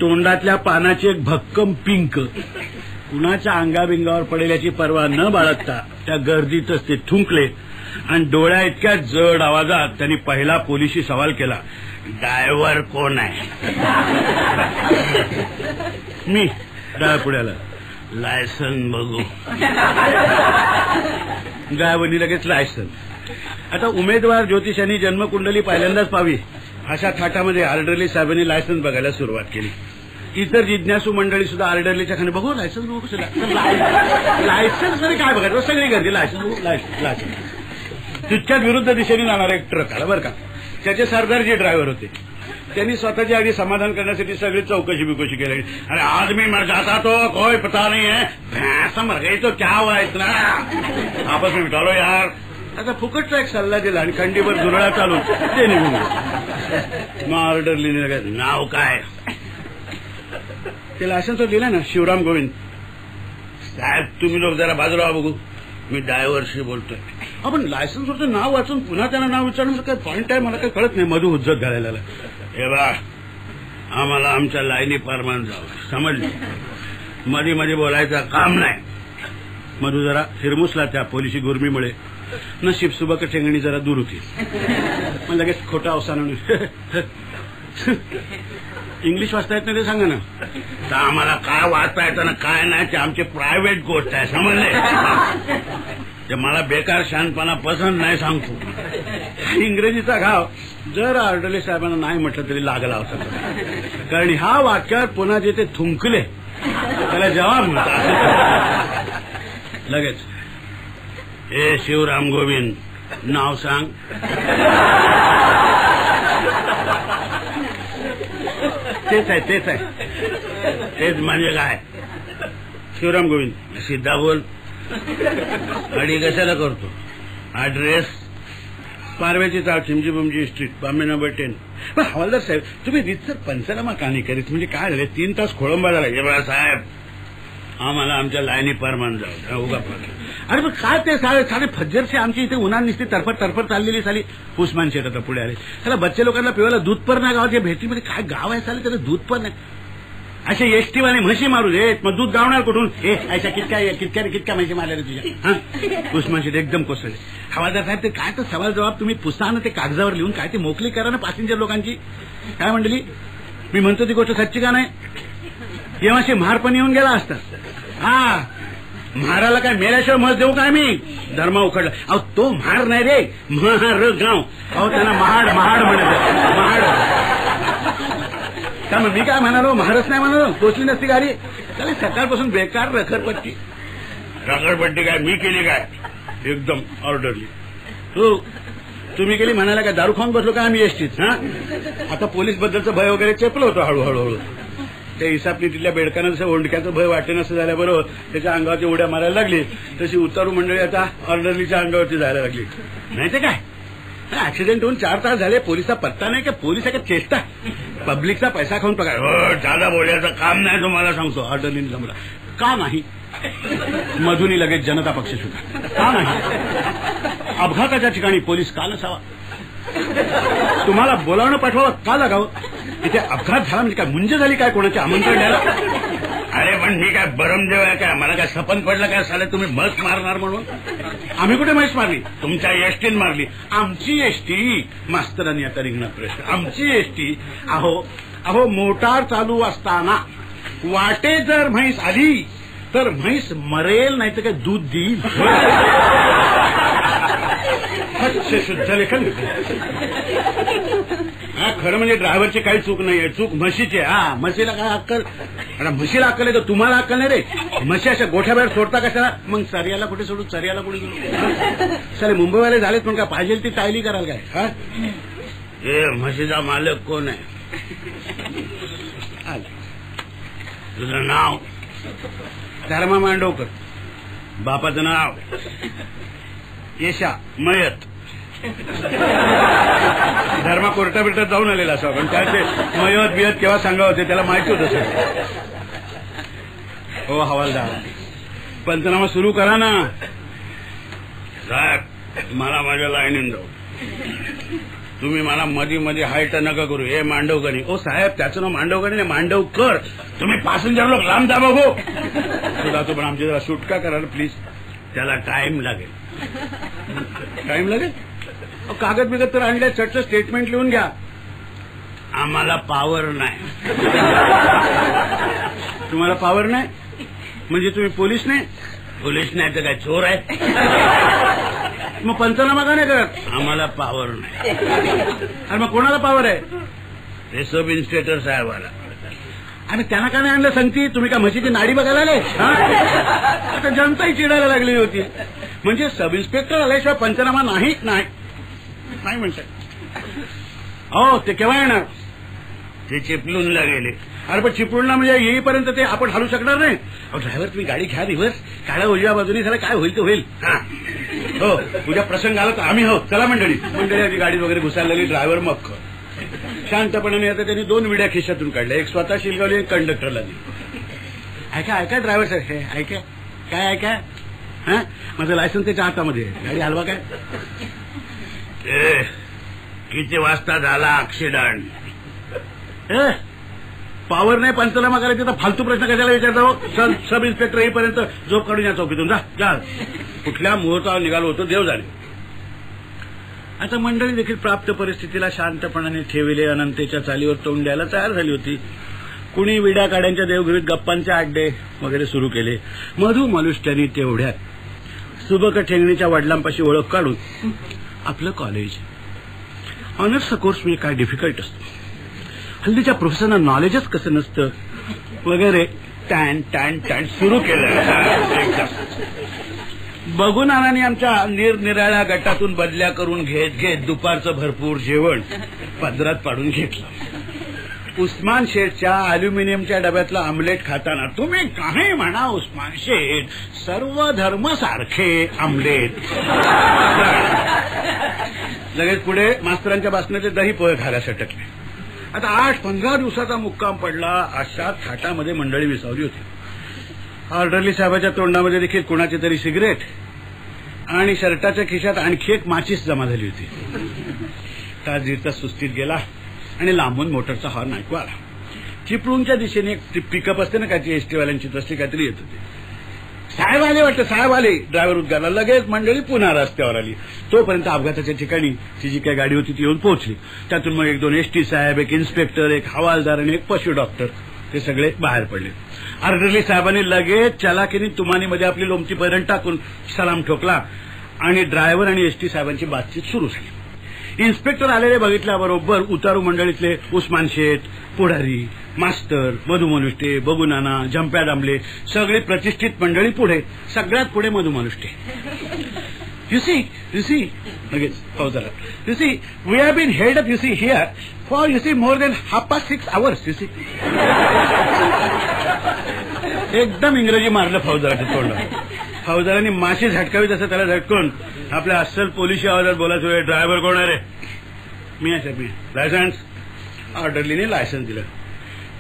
तोंडातल्या पानाची एक भक्कम पिंक कुणाच्या अंगाबिंगावर पडेल याची पर्वा न बाळगता त्या गर्दीतच ते थुंकले आणि डोळ्या इतक्या जड आवाजात त्यांनी पहिला पोलिशी सवाल केला डायव्हर कोण आहे? मी. पुण्याला लायसन बघू. ड्रायव्हरनी लगेच लायसन आता उमेदवार ज्योतिषांनी जन्मकुंडली पहिल्यांदाच पाहावी अशा थाटामध्ये आर्डरली साहेबांनी लायसन्स बघायला सुरुवात केली. इतर जिज्ञासू मंडळी सुद्धा आर्डरलीच्या खाली बघू लायसन्स बघू कसं लायसन्समध्ये म्हणजे काय बघायचं सगळी गर्दी लायसन्स बघू लायसन्स लायसन्स तितक्याच विरुद्ध दिशेने जाणारा एक ट्रक आला बरं का. त्याचे सरदारजी ड्रायव्हर होते त्यांनी स्वतःची आधी समाधान करण्यासाठी सगळी चौकशी बिकोशी केली. अरे आज मी मर जाता तो कोई पता नहीं है भैंसा मर गई तो क्या हुआ इतना? आपस में बिठा यार. आता फुकटचा एक सल्ला दिला आणि खंडीवर झुरळा चालू ते निघून मग ऑर्डरली नाव काय? ते लायसन्स दिलं ना शिवराम गोविंद. साहेब तुम्ही लोक जरा बाजूला बघू. मी ड्रायव्हरशी बोलतोय. आपण लायसन्सवरचं नाव वाचून पुन्हा त्यांना नाव विचारण्याचं काय पॉईंट आहे? मला काही कळत नाही. मधू उज्जत घालायला हे बा आम्हाला आमच्या लाईनी परमान जावं. समजली? मध्ये मध्ये बोलायचं काम नाही. मधू जरा हिरमुसला त्या पोलिसी गुरमीमुळे. नशीब सुबक ठेंगणी जरा दूर होती. मग लगेच खोटा अवसान इंग्लिश वाचता येत नाही ते सांगा ना. तर आम्हाला काय वाचता येतं ना काय नाही ते आमची प्रायव्हेट गोष्ट आहे. समजले? ते मला बेकार शांतपणा पसंत नाही सांगतो इंग्रजीचा घाव. जर आर्डले साहेबांना नाही म्हटलं तरी लागला होता कारण ह्या वाक्यात पुन्हा जे ते थुंकले त्याला जवाब म्हणतात. लगेच. हे शिवराम गोविंद नाव सांग. तेच आहे तेच आहे. तेच म्हणजे काय? शिवराम गोविंद सिद्धा बोल. अडी कशाला करतो? ऍड्रेस पारव्याची चाळ चिमजी बुमजी स्ट्रीट बॉम्बे नंबर टेन पण हवालदार साहेब तुम्ही रितसर पंचनामा का नाही करीत? म्हणजे काय झालं तीन तास खोळंबा झाला. हे साहेब आम्हाला आमच्या लाईनी परमान जाऊ उगा अरे पण काय ते सारे सारे फज्जरचे आमची इथे उन्हा निसती तरफट तरफट चाललेली साली. उस्मान शेत आता पुढे आले. त्याला बच्चे लोकांना पिवायला दूध पर नाही गावात. भेटीमध्ये काय गाव आहे चालेल त्याला दूध पर नाही. असे एसटीवाले म्हशी मारू देत मग दूध गावणार कुठून? हे अशा कितक्या कितक्या कितक्या म्हशी मारल्या रे तुझ्या? हा? उस्मान एकदम कोसळले. हवालदार साहेब ते काय तर सवाल जबाब तुम्ही पुस्ताना ते कागदावर लिहून काय ते मोकली करा ना पॅसेंजर लोकांची. काय म्हणली? मी म्हणतो ती गोष्ट सच्ची का नाही? केव्हाशी महार पण येऊन गेला असता. हा. महाराला काय मेल्याशिवाय मत देऊ काय मी? धर्मा उखडला. अहो तो महार नाही रे. महार गाव. अहो त्यांना महाड महाड म्हणत महाड. त्यामुळे मी काय म्हणालो? महारच नाही म्हणालो? पोचली नसती गाडी. त्याला सकाळपासून बेकार रखरपट्टी. रखरपट्टी काय? मी केली काय? एकदम ऑर्डरली तू तुम्ही केली म्हणाला काय दारू खाऊन बसलो का आम्ही एसटीत हा? आता पोलीस बद्दलचं भय वगैरे चेपलं होतं हळूहळू हळू त्या हिसाब नीतीतल्या बेडकांना जसं ओंडक्याचं भय वाटेन असं झाल्याबरोबर त्याच्या अंगावरती उड्या मारायला लागली. तशी उतारू मंडळी आता ऑर्डरलीच्या अंगावरती जायला लागली. नाही ते काय? ऍक्सिडेंट होऊन चार तास झाले पोलिसचा पत्ता नाही का? पोलीस चेष्टा. पब्लिकचा पैसा खाऊन पगार हो दादा बोलायचं काम नाही तुम्हाला सांगतो. ऑर्डरलीने जमला. का नाही? मधुनी लगेच जनता पक्ष सुद्धा. का नाही? अपघाताच्या ठिकाणी पोलीस का नसावा? तुम्हाला बोलावणं पाठवावं का लागावं? इथे अपघात झाला म्हणजे काय मुंज झाली काय कोणाचे आमंत्रण द्यायला? अरे पण मी काय बरमदेव आहे काय? मला काय सपन पडलं काय? साले तुम्ही म्हस मारणार म्हणून? आम्ही कुठे म्हैस मारली? तुमच्या एसटीन मारली. आमची एसटी? मास्तरांनी आता रिंगणार प्रश्न. आमची एसटी? अहो अहो मोटार चालू असताना वाटे जर म्हैस आली तर म्हैस मरेल नाही तर काय दूध देईल? शुद्ध लेखन. हा खरं म्हणजे ड्रायव्हरची काही चूक नाहीये. चूक म्हशीची आहे. हा म्हशीला काय अक्कल? आता म्हशीला अक्कल आहे तर तुम्हाला अक्कल नाही रे. म्हशी अशा गोठ्याबाहेर सोडता कशाला? मग सर्याला कुठे सोडू? सर्याला कुठे सोडू? चले मुंबईवाले झालेत पण काय पाहिजे ती टायली कराल काय? हा? हे म्हशीचा मालक कोण आहे? तुझं नाव? धर्मा मांडवकर बापाचं नाव? येशा मयत. धर्मा कोर्टा बिर्टात जाऊन आलेला असा पण त्याचे मयत बियत केव्हा सांगा होते त्याला माहिती होत असेल हो हवालदार. पंचनामा सुरू करा ना. साहेब मला माझ्या लाईनीन जाऊ. तुम्ही मला मध्ये मध्ये हायट नका करू. हे मांडवगणी ओ साहेब त्याचं नाव मांडवगणी नाही मांडवकर. तुम्ही पॅसेंजर लोक लांब जा बघू. तुला तो पण आमची जरा सुटका करा प्लीज त्याला टाइम लागेल. टाइम लागेल? कागद बिगद तर आणले चटचं स्टेटमेंट लिहून घ्या. आम्हाला पावर नाही. तुम्हाला पावर नाही? म्हणजे तुम्ही पोलीस नाही? पोलीस नाही तर काय चोर आहे? मग पंचनामा का नाही करत? आम्हाला पावर नाही. अरे मग कोणाला पावर आहे? ते सब इन्स्पेक्टर साहेबाला. आणि त्यांना का नाही आणलं सांगती? तुम्ही का म्हशीची नाडी बघायला आले? हा? आता जनताही चिडायला लागलेली होती. म्हणजे सब इन्स्पेक्टर आल्याशिवाय पंचनामा नाही नाही. नाही म्हणतात हो ते केव्हा येणार? ते चिपलूनला गेले अरे पण चिपळूणला म्हणजे येईपर्यंत ते आपण हलू शकणार नाही. ड्रायव्हर तुम्ही गाडी घ्या दिवस. काळ्या उजव्या बाजूने झालं काय होईल ते होईल. हा. हो उद्या प्रसंग आला तर आम्ही हो चला मंडळी. मंडळी आधी गाडी वगैरे घुसायला लागली ड्रायव्हर मग शांतपणाने आता त्यांनी दोन विड्या खिशातून काढल्या. एक स्वतः शिलगावली एक कंडक्टरला दिली. ऐका ऐका ड्रायव्हर साहेब ऐका. काय ऐका? हा? माझं लायसन्स त्याच्या हातामध्ये. गाडी हलवा काय? किती वाजता झाला ऍक्सिडेंट पॉवर नाही पंचनामा करायचे तर फालतू प्रश्न कशाला विचारता हो? सब सब इन्स्पेक्टर येईपर्यंत झोप काढून या चौकीतून. जा जा. कुठल्या मुहूर्तावर निघालो होतो देव झाले आता मंडळी देखील प्राप्त परिस्थितीला शांतपणाने ठेविले अनंतेच्या चालीवर तोंड द्यायला तयार झाली होती. कुणी विड्या काड्यांच्या देवघरीत गप्पांचे आड्डे वगैरे सुरू केले. मधू मलुष्ट्यांनी तेवढ्यात सुबक ठेंगणीच्या वडिलांपाशी ओळख काढून आपलं कॉलेज ऑनर्सचा कोर्स म्हणजे काय डिफिकल्ट असतो. हल्लीच्या प्रोफेसरना नॉलेजच कसं नसतं वगैरे टॅन टॅन टॅन सुरू केलं. बघून आणाने आमच्या निरनिराळ्या गटातून बदल्या करून घेत घेत दुपारचं भरपूर जेवण. पदरात पाडून घेतलं. उस्मान शेठच्या अल्युमिनियमच्या डब्यातला आमलेट खाताना तुम्ही काही म्हणा उस्मान शेठ? सर्व धर्म सारखे आमलेट. लगेच पुढे मास्तरांच्या बासण्याचे दही पोहे खायला सटकले आता आठ पंधरा दिवसाचा मुक्काम पडला अशा थाटामध्ये मंडळी विसावली होती. ऑर्डरली साहेबाच्या तोंडामध्ये देखील कुणाचे तरी सिगरेट आणि शर्टाच्या खिशात आणखी एक माचीस जमा झाली होती. तास सुस्तीत गेला. आणि लांबून मोटरचा हॉर्न ऐकू आला चिपळूणच्या दिशेने एक पिकअप असते ना काय ती एसटीवाल्यांची तसली काहीतरी येत होती. साहेब आले वाटतं साहेब आले. ड्रायव्हर उद्गारला लगेच मंडळी पुन्हा रस्त्यावर आली. तोपर्यंत अपघाताच्या ठिकाणी ती जी काही गाडी होती ती येऊन पोहोचली. त्यातून मग एक दोन एसटी साहेब एक इन्स्पेक्टर एक हवालदार आणि एक पशु डॉक्टर ते सगळे बाहेर पडले. अर्डरली साहेबांनी लगेच चलाकीने तुमानीमध्ये आपली लोमची पैरण टाकून सलाम ठोकला आणि ड्रायव्हर आणि एसटी साहेबांची बातचीत सुरू झाली. इन्स्पेक्टर आलेले बघितल्याबरोबर उतारू मंडळीतले उस्मान शेठ पुढारी मास्तर मधुमनुष्टे बगुनाना जंप्या दामले सगळे प्रतिष्ठित मंडळी पुढे सगळ्यात पुढे मधुमनुष्टे यु सी यु सी लगेच you you see we have been held up you see here for you see more than half past six hours you see एकदम इंग्रजी मारलं फौजदाराच्या तोंडावर फौजदारांनी माशी झटकावी तसं त्याला झटकून आपल्या अस्सल पोलिसी आवाजात बोलायचं ड्रायव्हर कोण आहे रे? मी आहे मी लायसन्स ऑर्डरलीने लायसन्स दिलं.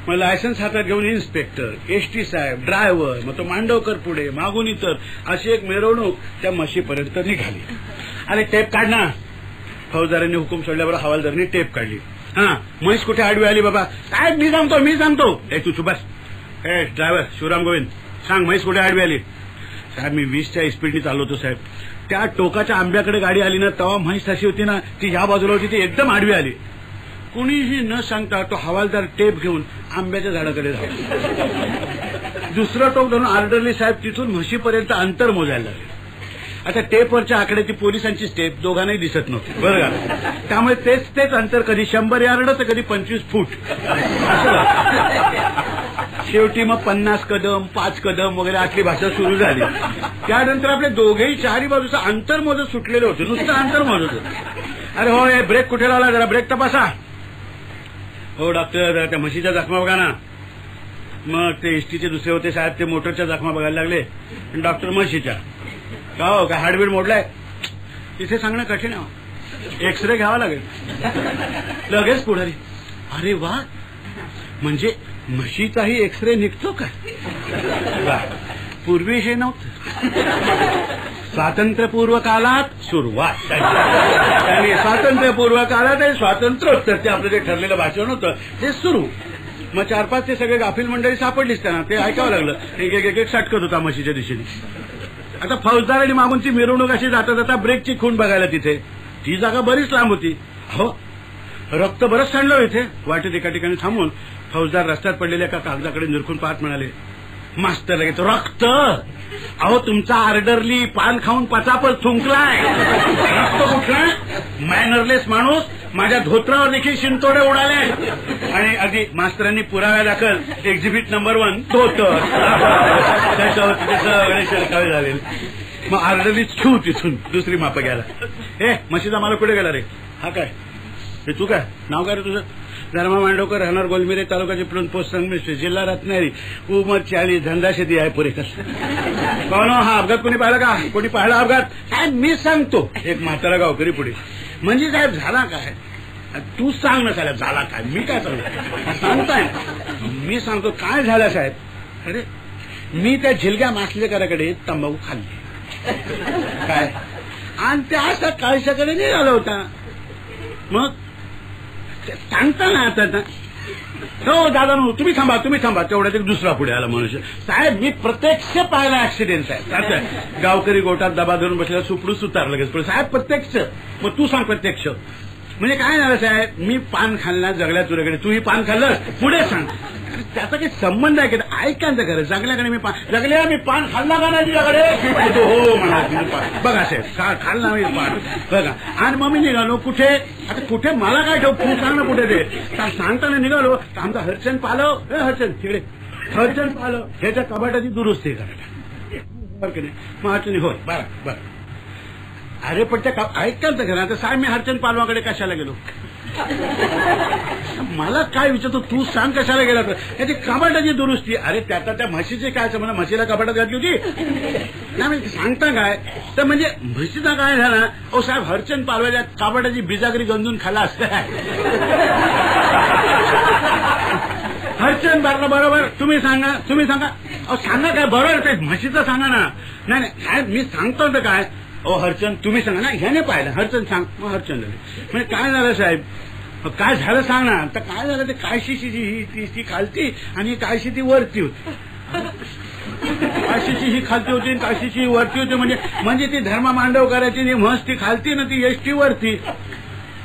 मग लायसन्स हातात घेऊन इन्स्पेक्टर एसटी साहेब ड्रायव्हर मग तो मांडवकर पुढे मागून इतर अशी एक मिरवणूक त्या म्हशीपर्यंत निघाली. अरे टेप काढ ना. फौजदारांनी हुकूम सोडल्याबरोबर हवालदारांनी टेप काढली. हा म्हैस कुठे आडवी आली बाबा? काय मी सांगतो मी सांगतो. ए तू सुभाष ए ड्रायव्हर शिवराम गोविंद सांग म्हैस कुठे आडवी आली? साहेब मी वीसच्या स्पीडनी चालवतो होतो साहेब. त्या टोकाच्या आंब्याकडे गाडी आली ना तेव्हा म्हैस तशी होती ना ती ह्या बाजूला होती ती एकदम आडवी आली. कुणीही न सांगता तो हवालदार टेप घेऊन आंब्याच्या झाडाकडे धावला दुसरं टोक धरून आर्डरली साहेब तिथून म्हशीपर्यंत अंतर मोजायला लागले. आता टेपवरच्या आकड्याची पोलिसांची स्टेप दोघांनाही दिसत नव्हती. बरं का? त्यामुळे तेच तेच अंतर कधी शंभर यार्ड तर कधी पंचवीस फूट. असं शेवटी मग पन्नास कदम पाच कदम वगैरे आतली भाषा सुरू झाली. त्यानंतर आपले दोघेही चारी बाजूचं अंतर मोजत सुटलेले होते. नुसतं अंतर मोजत अरे हो हे ब्रेक कुठे लावला? जरा ब्रेक तपासा. हो डॉक्टर जरा त्या म्हशीच्या जखमा बघा ना. मग ते एसटीचे दुसरे होते साहेब ते मोटरच्या जखमा बघायला लागले. आणि डॉक्टर म्हशीच्या. का हो काय हाडबीड मोडलाय? तिथे सांगणं कठीण आहे हो. एक्सरे घ्यावा लागेल. लगेच पुढारी. अरे वा. म्हणजे म्हशीचाही एक्सरे निघतो का? पूर्वी हे नव्हतं. स्वातंत्र्यपूर्व काळात सुरुवात त्यांनी स्वातंत्र्यपूर्व काळात हे स्वातंत्र्योत्तर ते आपलं जे ठरलेलं भाषण होतं ते सुरू. मग चार पाच ते सगळे गाफील मंडळी सापडलीच त्यांना. ते ऐकावं लागलं. एक एक एक सटकत होता म्हशीच्या दिशेने. आता फौजदार आणि मामूनची मिरवणूक अशी जाता जाता ब्रेकची खूण बघायला तिथे. ती जागा बरीच लांब होती. हो रक्त बरंच सांडलं हो इथे. वाटेत एका ठिकाणी थांबून फौजदार रस्त्यात पडलेल्या एका कागदाकडे निरखून पाहत म्हणाले मास्तर लगेच रक्त! अहो तुमचा ऑर्डरली पान खाऊन पचापच थुंकलाय. रक्त कुठलं? मॅनरलेस माणूस माझ्या धोत्रावर देखील शिंतोडे उडाले. आणि अगदी मास्तरांनी पुराव्या दाखल. एक्झिबिट नंबर वन धोतर. त्याच्यावर तिथे सगळे शिरकावे झाले मग आर्डरली छू तिथून दुसरी माप घ्यायला. ए म्हशीचा मला कुठे गेला रे? हा काय? हे तू काय? नाव काय रे तुझं? धर्मा मांडवकर राहणार गोलमिरे तालुक्याचे प्रमुख पोस्ट संघमिस्टर जिल्हा रत्नागिरी उमर चाळीस धंदा शेती आहे पुरेकर पाहुणं हा अपघात कोणी पाहिला का? कोणी पाहिला अपघात? काय मी सांगतो. एक म्हातारा गावकरी पुढे. म्हणजे साहेब झाला काय? तू सांग ना साहेब झाला काय? मी काय सांगतो सांगताय. मी सांगतो काय झालं साहेब? अरे मी त्या झिलग्या मासलेकराकडे तंबाखू खाल्ली. काय? आणि त्या असा काळशाकडे झाला होता. मग सांगता ना आता हो दादा नो तुम्ही थांबा तुम्ही थांबा. तेवढ्यात एक दुसरा पुढे आला मनुष्य. साहेब मी प्रत्यक्ष पाहिला ऍक्सिडेंट साहेब. गावकरी गोटात दबा धरून बसलेला सुपडू सुतार लगेच पुढे साहेब प्रत्यक्ष. मग तू सांग प्रत्यक्ष. म्हणजे काय झालं साहेब? मी पान खाल्ला जगल्या तुझ्याकडे तूही पान खाल्लं पुढे सांग. त्याचा काही संबंध आहे का? ऐकायचं खरं जगल्याकडे मी पान जगल्या मी पान खाल्ला का नाही तुझ्याकडे? हो, हो म्हणा बघा साहेब खाल्ला मी पान. बघा. आणि मग मी निघालो कुठे? आता कुठे मला काय ठेव? तू सांग ना कुठे ते. सांगताना निघालो तर आमचा हरचंद पालव हे हरचंद तिकडे. हरचंद पालव ह्याच्या कबाटाची दुरुस्ती करायला बरं की नाही? मग हरचंद होय. बरं बरं. अरे पण त्या ऐकताल ऐकाल तर घरा आता साहेब मी हरचंद पालवाकडे कशाला गेलो? मला काय विचारतो? तू सांग कशाला गेला तर. त्याची कपाटाची दुरुस्ती. अरे त्याचा त्या म्हशीचे काय म्हणा म्हशीला कपाटात घातली होती. नाही म्हणजे सांगता काय? तर म्हणजे म्हशीचा काय झाला? ओ साहेब हरचंद पालव्याच्या कपाटाची बिजागरी गंजून खाला असता हरचंद बारला बरोबर. तुम्ही सांगा तुम्ही सांगा. अहो सांगा काय? बरोबर ते म्हशीचं सांगा ना. नाही नाही साहेब मी सांगतो तर काय? ओ हरचंद तुम्ही सांगा. ना ह्याने पाहिलं. हरचंद सांग. मग हरचंद म्हणजे काय झालं साहेब? काय झालं सांग ना. तर काय झालं ते कायशीची ती ती खालती आणि कायशी ती वरती होती. काशीची ही खालती होती आणि काशीची ही वरती होती. म्हणजे म्हणजे ती धर्म मांडव करायची ती म्हस ती खालती ना ती एसटी वरती.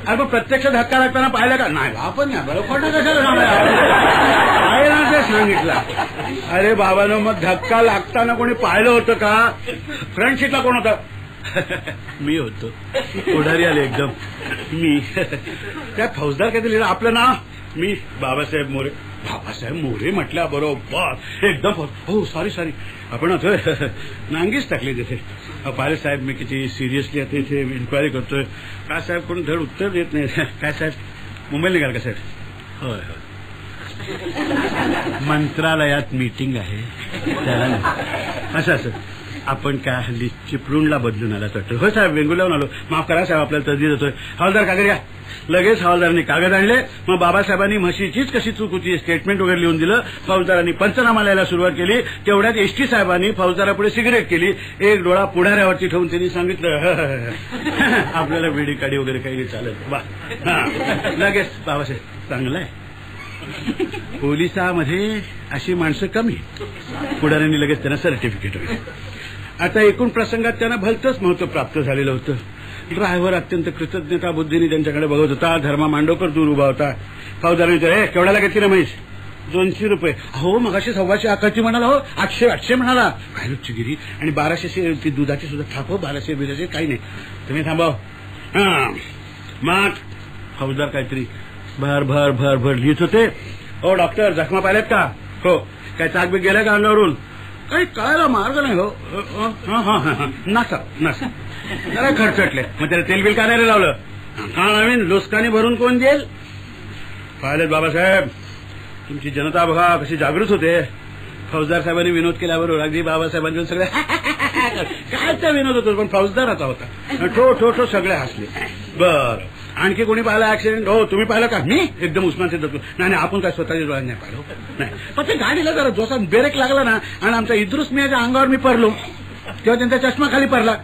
अरे मग प्रत्यक्ष धक्का लागताना पाहिलं का? नाही आपण नाही. बरं खोटं कशाला सांगायला ते सांगितलं? अरे बाबानो मग धक्का लागताना कोणी पाहिलं होतं का? फ्रेंडशिपला कोण होतं? मी होतो. पुढारी आले एकदम. मी. त्या फौजदार काय लिहिलं? आपलं नाव? मी. बाबासाहेब मोरे. बाबासाहेब मोरे म्हटल्या बरोबर. एकदम हो सॉरी सॉरी आपण आता नांगीच टाकली तिथे. पाले साहेब मी किती सिरियसली आता इथे इन्क्वायरी करतोय. काय साहेब कोण धड उत्तर देत नाही? काय साहेब? मुंबईला निघाल का साहेब? होय होय. मंत्रालयात मीटिंग आहे. त्याला असं असं. आपण काय हल्ली चिपळूणला बदलून आला वाटतं हो साहेब वेंगुर्ल्याहून आलो. माफ करा साहेब आपल्याला तसदी देतोय हवालदार कागद घ्या. लगेच हवालदारांनी कागद आणले. मग बाबासाहेबांनी म्हशीचीच कशी चूक होती स्टेटमेंट वगैरे लिहून दिलं. फौजदारांनी पंचनामा लिहायला सुरुवात केली. तेवढ्यात एसटी साहेबांनी फौजदारापुढे सिगरेट केली. एक डोळा पुढाऱ्यावरती ठेवून त्यांनी सांगितलं आपल्याला वेडी काडी वगैरे काही चालत. बा लगेच बाबासाहेब चांगलं आहे. पोलिसामध्ये अशी माणसं कमी पुढाऱ्यांनी लगेच त्यांना सर्टिफिकेट वगैरे. आता एकूण प्रसंगात त्यांना भलतंच महत्त्व प्राप्त झालेलं होतं. ड्रायव्हर अत्यंत कृतज्ञता बुद्धीने त्यांच्याकडे बघत होता. धर्मा मांडवकर दूर उभा होता. फौजदार हे "ए, केवढ्याला घेतली ना महेश? दोनशे रुपये. हो मगाशी सव्वाशे अकराची म्हणाला हो. आठशे आठशे म्हणाला. काय गिरी. आणि बाराशे ती दुधाची सुद्धा थाप हो. बाराशे बिराशे काही नाही. तुम्ही थांबाव. हा. मग. फौजदार काहीतरी भर भर भर भर लिहित होते. हो डॉक्टर. जखमा पाहिल्यात का? हो. काय चाकबीक गेल्या का अंगावरून? काही कळायला मार्ग नाही हो. अ, अ, जरा खर्चटले मग त्याला तेलबिल का नाही लावलं? हा नवीन लुस्कानी भरून कोण देईल? पाहिलेत बाबासाहेब. तुमची जनता बघा कशी जागृत होते. फौजदार साहेबांनी विनोद केल्याबरोबर अगदी बाबासाहेबांनी सगळे काय त्या विनोद होतो पण फौजदार आता होता. ठो ठो ठो सगळे हसले. बर. आणखी कोणी पाहिला ऍक्सिडेंट हो तुम्ही पाहिलं का? मी? एकदम उस्मान सिद्ध नाही नाही आपण काय स्वतःच्या डोळ्यात नाही पाहिलं. नाही. पण ते गाडीला जरा जोसात ब्रेक लागला ना आणि आमचा इद्रुस मियाच्या अंगावर मी पडलो. तेव्हा त्यांचा चष्मा खाली पडला.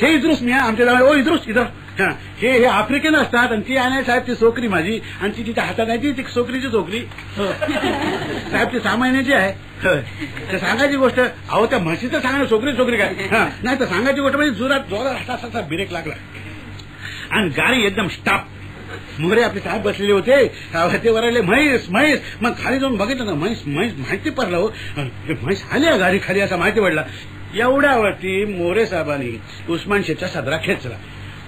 हे इद्रुस मिया आमच्या जवळ ओ इद्रुस इधर हे. हे आफ्रिकन असतात आणि ती आहे साहेब ती सोकरी माझी आणि ती तिच्या हातात आहे ती सोकरीची सोकरी. हो. साहेब ती सामान्याची महिन्याची आहे हो. तर सांगायची गोष्ट अहो त्या म्हशीचं सांगा ना, सोकरी सोकरी काय? हा, नाही तर सांगायची गोष्ट म्हणजे जोरात जोरात असा असा ब्रेक लागला. आणि गाडी एकदम स्टाप मोरे आपले साहेब बसलेले होते. ते वरायले म्हैस म्हैस. मग खाली जाऊन बघितलं ना म्हैस म्हैस माहिती पडलं हो. ते म्हैस आली गाडी खाली असा माहिती पडला. एवढ्यावरती मोरे साहेबांनी उस्मान शेठचा सदरा खेचला.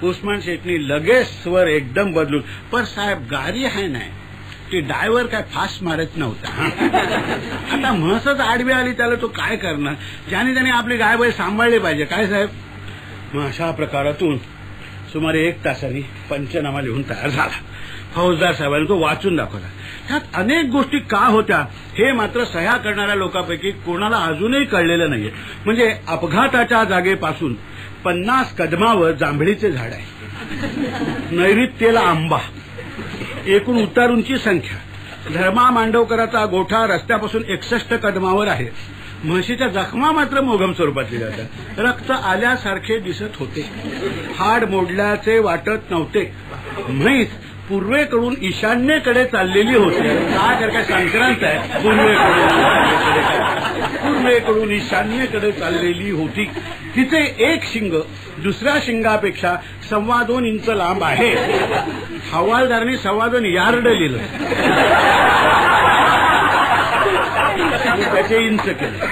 उस्मान शेठनी लगेच स्वर एकदम बदलून पण साहेब गाडी आहे नाही ती डायव्हर काय फास्ट मारत नव्हता. आता म्हसच आडवी आली त्याला तो काय करणार? ज्याने त्याने आपली गायबाई सांभाळली पाहिजे. काय साहेब? मग अशा प्रकारातून सुमारे एक तासांनी पंचनामा लिहून तयार झाला. फौजदार साहेबांनी तो वाचून दाखवला. त्यात अनेक गोष्टी का होत्या हे मात्र सह्या करणाऱ्या लोकांपैकी कोणाला अजूनही कळलेलं नाहीये. म्हणजे अपघाताच्या जागेपासून पन्नास कदमावर जांभळीचे झाड आहे. नैऋत्येला आंबा. एकूण उतारूंची संख्या. धर्मा मांडवकराचा गोठा रस्त्यापासून एकसष्ट कदमावर आहे. म्हशीच्या जखमा मात्र मोघम स्वरूपातली जातात. रक्त आल्यासारखे दिसत होते. हाड मोडल्याचे वाटत नव्हते. म्हैस पूर्वेकडून ईशान्येकडे चाललेली होती. काय कर काय संक्रांत आहे पूर्वेकडून पूर्वेकडून ईशान्येकडे चाललेली होती. तिचे एक शिंग दुसऱ्या शिंगापेक्षा सव्वा दोन इंच लांब आहे. हवालदारांनी सव्वा दोन यार्ड लिहिलं. आणि त्याचे इंच केले.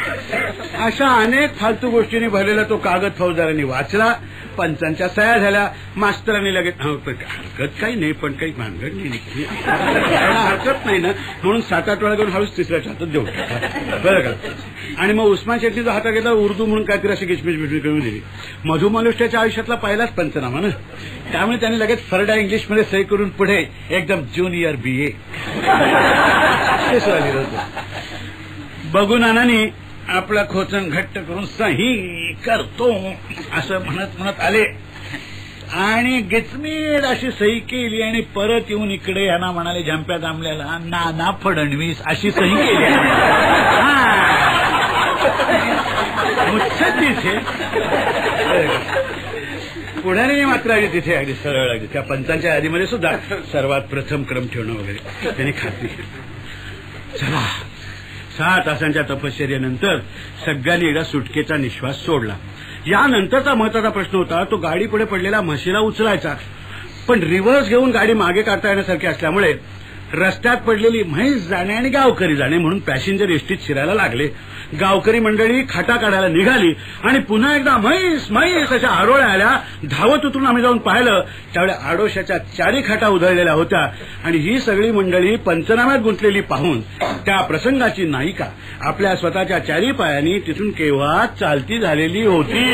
अशा अनेक फालतू गोष्टींनी भरलेला तो कागद फौजदारांनी वाचला पंचांच्या सया झाल्या मास्तरांनी लगेच हरकत काही नाही पण काही भानगड नाही हरकत नाही ना. म्हणून सात आठ वेळा करून हळूच तिसऱ्या हातात देऊ बरं का? आणि मग उस्मान शेट्टी जो हातात घेतला उर्दू म्हणून काहीतरी अशी किचमिच बिचमिच करून दिली. मधुमनुष्याच्या आयुष्यातला पहिलाच पंचनामा ना? त्यामुळे त्याने लगेच फरडा इंग्लिशमध्ये सही करून पुढे एकदम ज्युनियर बी ए. बघून अनानी आपला खोचन घट्ट करून सही करतो असं म्हणत म्हणत आले. आणि गिचमीड अशी सही केली आणि परत येऊन इकडे यांना म्हणाले झंप्या दामल्याला नाना फडणवीस अशी सही केली. पुण्याने तिथे मात्र आली तिथे अगदी सरळ लागली त्या पंचांच्या यादीमध्ये सुद्धा सर्वात प्रथम क्रम ठेवणं वगैरे त्यांनी खात्री केली. सहा तासांच्या तपश्चर्येनंतर सगळ्यांनी एकदा सुटकेचा निश्वास सोडला. यानंतरचा महत्त्वाचा प्रश्न होता तो गाडी पुढे पडलेला म्हशीला उचलायचा. पण रिव्हर्स घेऊन गाडी मागे काढता येण्यासारखी असल्यामुळे रस्त्यात पडलेली म्हैस जाणे आणि गावकरी जाणे म्हणून पॅसेंजर एसटीत शिरायला लागले. गावकरी मंडळी खाटा काढायला निघाली आणि पुन्हा एकदा म्हैस म्हैस अशा आरोळ्या आल्या. धावत उतरून आम्ही जाऊन पाहिलं. त्यावेळी आडोशाच्या चारी खाटा उधळलेल्या होत्या. आणि ही सगळी मंडळी पंचनाम्यात गुंतलेली पाहून त्या प्रसंगाची नायिका आपल्या स्वतःच्या चारी पायांनी तिथून केव्हा चालती झालेली होती.